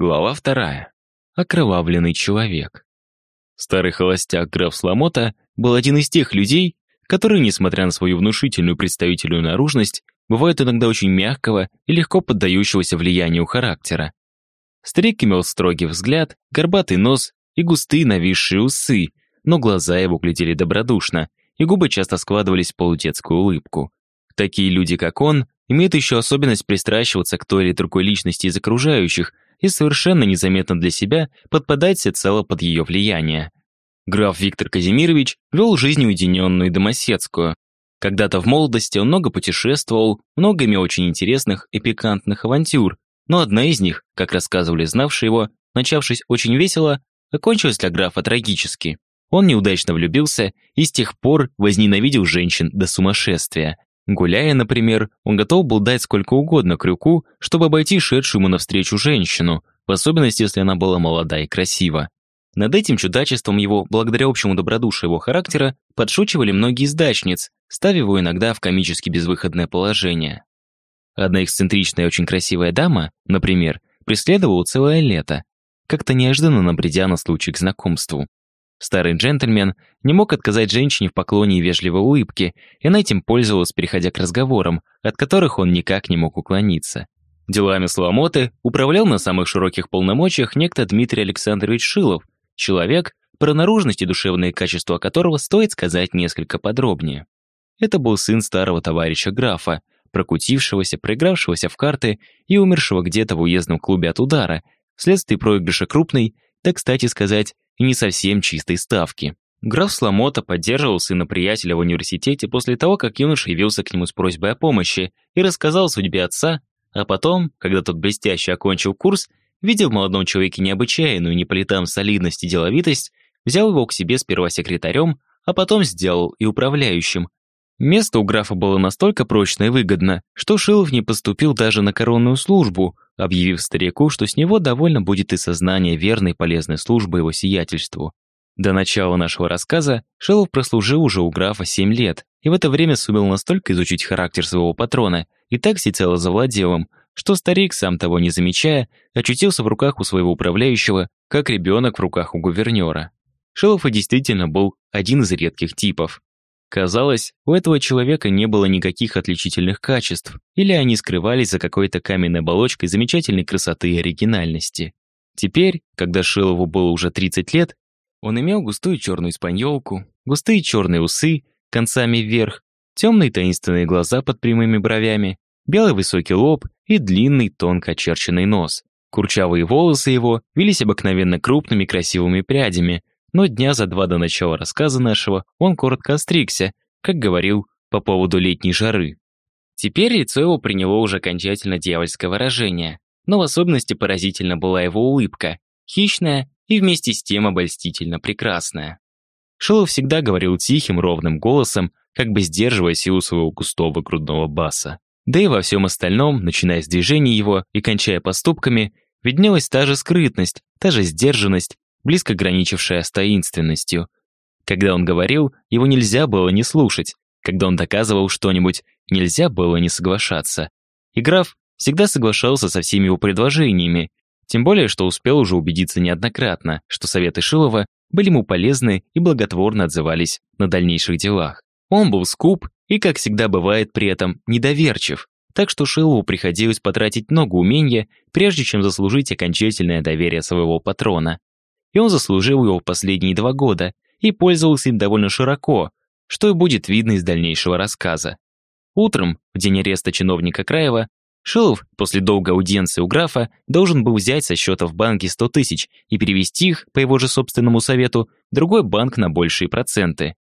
Глава вторая. Окровавленный человек. Старый холостяк граф Сламота был один из тех людей, которые, несмотря на свою внушительную представительную наружность, бывают иногда очень мягкого и легко поддающегося влиянию характера. Старик имел строгий взгляд, горбатый нос и густые нависшие усы, но глаза его глядели добродушно, и губы часто складывались в полудетскую улыбку. Такие люди, как он, имеют еще особенность пристращиваться к той или другой личности из окружающих и совершенно незаметно для себя подпадать всецело под ее влияние. Граф Виктор Казимирович вел жизнь уединенную и домоседскую. Когда-то в молодости он много путешествовал, много имел очень интересных и пикантных авантюр, но одна из них, как рассказывали знавшие его, начавшись очень весело, окончилась для графа трагически. Он неудачно влюбился и с тех пор возненавидел женщин до сумасшествия. Гуляя, например, он готов был дать сколько угодно крюку, чтобы обойти шедшую ему навстречу женщину, в особенности, если она была молода и красива. Над этим чудачеством его, благодаря общему добродушию его характера, подшучивали многие из дачниц, ставя его иногда в комически безвыходное положение. Одна эксцентричная и очень красивая дама, например, преследовала целое лето, как-то неожиданно набредя на случай к знакомству. Старый джентльмен не мог отказать женщине в поклоне и вежливой улыбке, и она этим пользовалась, переходя к разговорам, от которых он никак не мог уклониться. Делами Соломоты управлял на самых широких полномочиях некто Дмитрий Александрович Шилов, человек, про наружность и душевные качества которого стоит сказать несколько подробнее. Это был сын старого товарища графа, прокутившегося, проигравшегося в карты и умершего где-то в уездном клубе от удара, вследствие проигрыша крупной, так кстати сказать, и не совсем чистой ставки. Граф Сламота поддерживал сына приятеля в университете после того, как юноша явился к нему с просьбой о помощи и рассказал о судьбе отца, а потом, когда тот блестяще окончил курс, видя в молодом человеке необычайную не по летам солидность и деловитость, взял его к себе сперва секретарем, а потом сделал и управляющим. Место у графа было настолько прочно и выгодно, что Шилов не поступил даже на коронную службу, объявив старику, что с него довольно будет и сознание верной полезной службы его сиятельству. До начала нашего рассказа Шилов прослужил уже у графа 7 лет, и в это время сумел настолько изучить характер своего патрона и так всецело завладел им, что старик, сам того не замечая, очутился в руках у своего управляющего, как ребенок в руках у гувернера. Шилов и действительно был один из редких типов. Казалось, у этого человека не было никаких отличительных качеств, или они скрывались за какой-то каменной оболочкой замечательной красоты и оригинальности. Теперь, когда Шилову было уже 30 лет, он имел густую черную испаньолку, густые черные усы, концами вверх, темные таинственные глаза под прямыми бровями, белый высокий лоб и длинный тонко очерченный нос. Курчавые волосы его вились обыкновенно крупными красивыми прядями, но дня за два до начала рассказа нашего он коротко остригся, как говорил, по поводу летней жары. Теперь лицо его приняло уже окончательно дьявольское выражение, но в особенности поразительно была его улыбка, хищная и вместе с тем обольстительно прекрасная. Шилов всегда говорил тихим, ровным голосом, как бы сдерживая силу своего густого грудного баса. Да и во всем остальном, начиная с движений его и кончая поступками, виднелась та же скрытность, та же сдержанность, близко граничившая с таинственностью. Когда он говорил, его нельзя было не слушать. Когда он доказывал что-нибудь, нельзя было не соглашаться. И граф всегда соглашался со всеми его предложениями, тем более, что успел уже убедиться неоднократно, что советы Шилова были ему полезны и благотворно отзывались на дальнейших делах. Он был скуп и, как всегда бывает при этом, недоверчив, так что Шилову приходилось потратить много умения, прежде чем заслужить окончательное доверие своего патрона и он заслужил его последние два года и пользовался им довольно широко, что и будет видно из дальнейшего рассказа. Утром, в день ареста чиновника Краева, Шилов после долгой аудиенции у графа должен был взять со счета в банке 100 тысяч и перевести их, по его же собственному совету, в другой банк на большие проценты.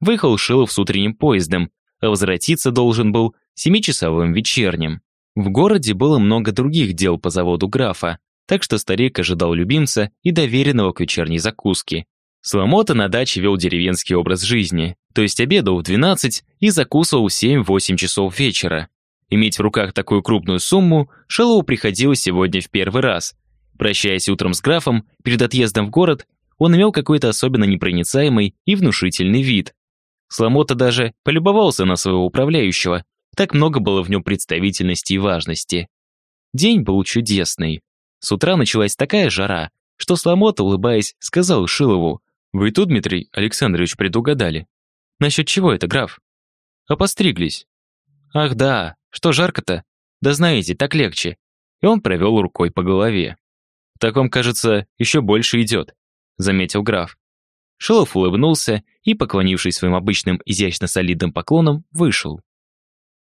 Выехал Шилов с утренним поездом, а возвратиться должен был семичасовым вечерним. В городе было много других дел по заводу графа, так что старик ожидал любимца и доверенного к вечерней закуске. Сломота на даче вел деревенский образ жизни, то есть обедал в 12 и закусывал в 7-8 часов вечера. Иметь в руках такую крупную сумму Шелову приходилось сегодня в первый раз. Прощаясь утром с графом, перед отъездом в город, он имел какой-то особенно непроницаемый и внушительный вид. Сломота даже полюбовался на своего управляющего, так много было в нем представительности и важности. День был чудесный. С утра началась такая жара, что Сломота, улыбаясь, сказал Шилову, «Вы тут, Дмитрий Александрович, предугадали». «Насчет чего это, граф?» «А постриглись». «Ах да, что жарко-то? Да знаете, так легче». И он провел рукой по голове. «Так вам, кажется, еще больше идет», — заметил граф. Шилов улыбнулся и, поклонившись своим обычным изящно-солидным поклоном, вышел.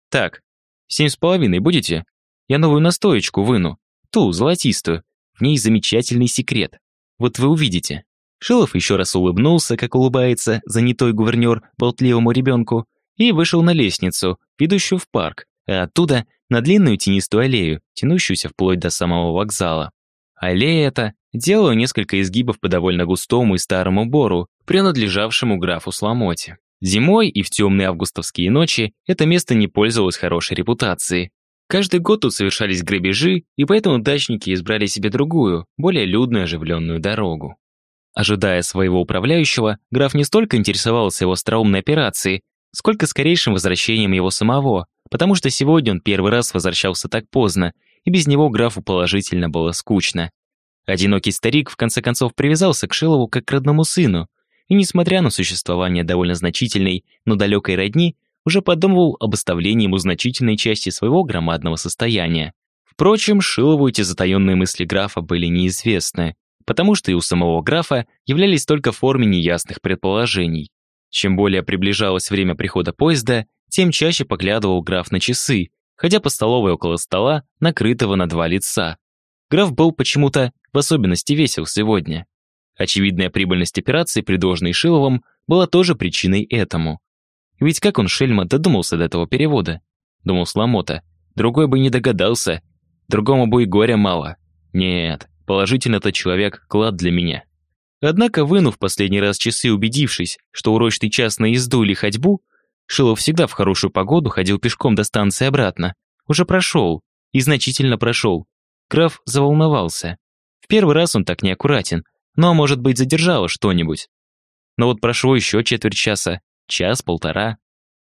«Так, семь с половиной будете? Я новую настоечку выну, ту, золотистую. В ней замечательный секрет. Вот вы увидите». Шилов еще раз улыбнулся, как улыбается занятой гувернер болтливому ребенку, и вышел на лестницу, ведущую в парк, а оттуда на длинную тенистую аллею, тянущуюся вплоть до самого вокзала. Аллея эта делала несколько изгибов по довольно густому и старому бору, принадлежавшему графу Сламоте. Зимой и в темные августовские ночи это место не пользовалось хорошей репутацией. Каждый год тут совершались грабежи, и поэтому дачники избрали себе другую, более людную оживленную дорогу. Ожидая своего управляющего, граф не столько интересовался его остроумной операцией, сколько скорейшим возвращением его самого, потому что сегодня он первый раз возвращался так поздно, и без него графу положительно было скучно. Одинокий старик в конце концов привязался к Шилову как к родному сыну, и, несмотря на существование довольно значительной, но далекой родни, уже подумывал об оставлении ему значительной части своего громадного состояния. Впрочем, Шилову эти затаенные мысли графа были неизвестны, потому что и у самого графа являлись только в форме неясных предположений. Чем более приближалось время прихода поезда, тем чаще поглядывал граф на часы, ходя по столовой около стола, накрытого на два лица. Граф был почему-то в особенности весел сегодня. Очевидная прибыльность операции, предложенной Шиловым, была тоже причиной этому. Ведь как он, Шельма, додумался до этого перевода? Думал Сламота. Другой бы не догадался. Другому бы и горя мало. Нет, положительно этот человек клад для меня. Однако, вынув последний раз часы, убедившись, что урочный час на езду или ходьбу, Шилов всегда в хорошую погоду ходил пешком до станции обратно, уже прошел, и значительно прошел. Граф заволновался. В первый раз он так неаккуратен, но, может быть, задержало что-нибудь. Но вот прошло еще четверть часа, час-полтора.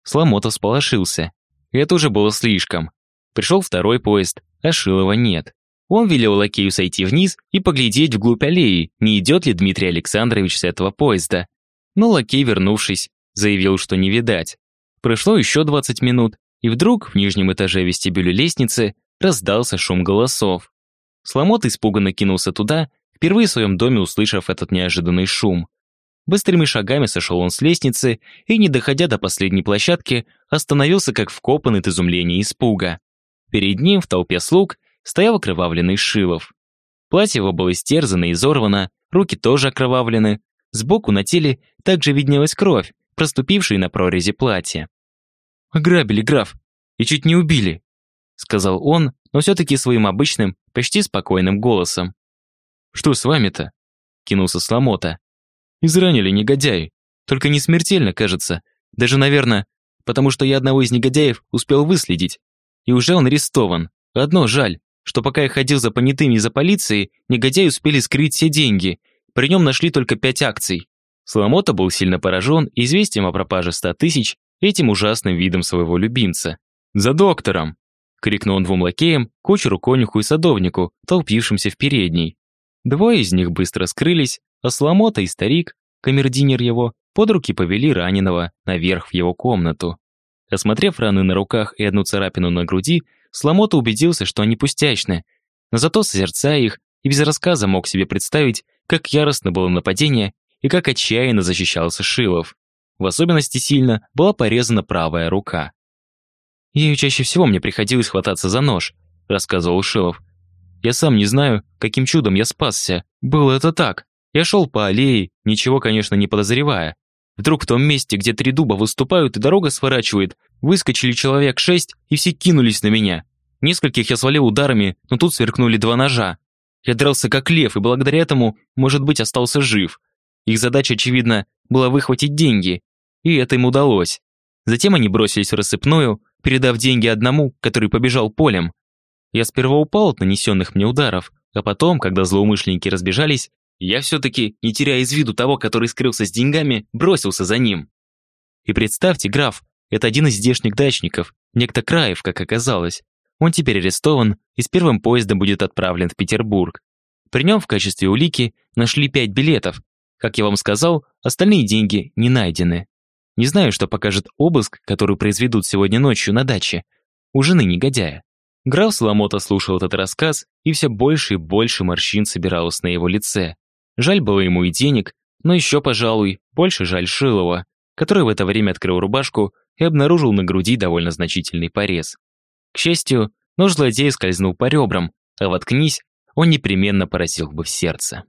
Сломотов сполошился. Это уже было слишком. Пришел второй поезд, а Шилова нет. Он велел лакею сойти вниз и поглядеть вглубь аллеи, не идет ли Дмитрий Александрович с этого поезда. Но лакей, вернувшись, заявил, что не видать. Прошло еще 20 минут, и вдруг в нижнем этаже вестибюля лестницы раздался шум голосов. Сломот испуганно кинулся туда, впервые в своем доме услышав этот неожиданный шум. Быстрыми шагами сошел он с лестницы и, не доходя до последней площадки, остановился как вкопанный от изумления и испуга. Перед ним в толпе слуг стоял окровавленный Шилов. Платье его было истерзано и изорвано, руки тоже окровавлены. Сбоку на теле также виднелась кровь, проступившая на прорези платья. «Ограбили, граф, и чуть не убили», сказал он, но все-таки своим обычным, почти спокойным голосом. «Что с вами-то?» кинулся Сломота. «Изранили негодяи, только не смертельно, кажется. Даже, наверное, потому что я одного из негодяев успел выследить. И уже он арестован. Одно жаль, что пока я ходил за понятыми и за полицией, негодяи успели скрыть все деньги. При нем нашли только пять акций. Соломота был сильно поражен известием о пропаже ста тысяч этим ужасным видом своего любимца. «За доктором!» — крикнул он двум лакеям, кучеру, конюху и садовнику, толпившимся в передней. Двое из них быстро скрылись, а Соломота и старик, камердинер его, под руки повели раненого наверх в его комнату. Осмотрев раны на руках и одну царапину на груди, Сломота убедился, что они пустячны, но зато, созерцая их, и без рассказа мог себе представить, как яростно было нападение и как отчаянно защищался Шилов. В особенности сильно была порезана правая рука. «Ею чаще всего мне приходилось хвататься за нож», — рассказывал Шилов. «Я сам не знаю, каким чудом я спасся. Было это так. Я шел по аллее, ничего, конечно, не подозревая. Вдруг в том месте, где три дуба выступают и дорога сворачивает, выскочили человек шесть и все кинулись на меня. Нескольких я свалил ударами, но тут сверкнули два ножа. Я дрался как лев и благодаря этому, может быть, остался жив. Их задача, очевидно, была выхватить деньги, и это им удалось. Затем они бросились в рассыпную, передав деньги одному, который побежал полем. Я сперва упал от нанесенных мне ударов, а потом, когда злоумышленники разбежались, я все-таки, не теряя из виду того, который скрылся с деньгами, бросился за ним. И представьте, граф, это один из здешних дачников, некто Краев, как оказалось. Он теперь арестован и с первым поездом будет отправлен в Петербург. При нем в качестве улики нашли пять билетов. Как я вам сказал, остальные деньги не найдены. Не знаю, что покажет обыск, который произведут сегодня ночью на даче. У жены негодяя. Граф Соломота слушал этот рассказ, и все больше и больше морщин собиралось на его лице. Жаль было ему и денег, но еще, пожалуй, больше жаль Шилова, который в это время открыл рубашку и обнаружил на груди довольно значительный порез. К счастью, нож злодея скользнул по ребрам, а воткнись, он непременно поразил бы в сердце.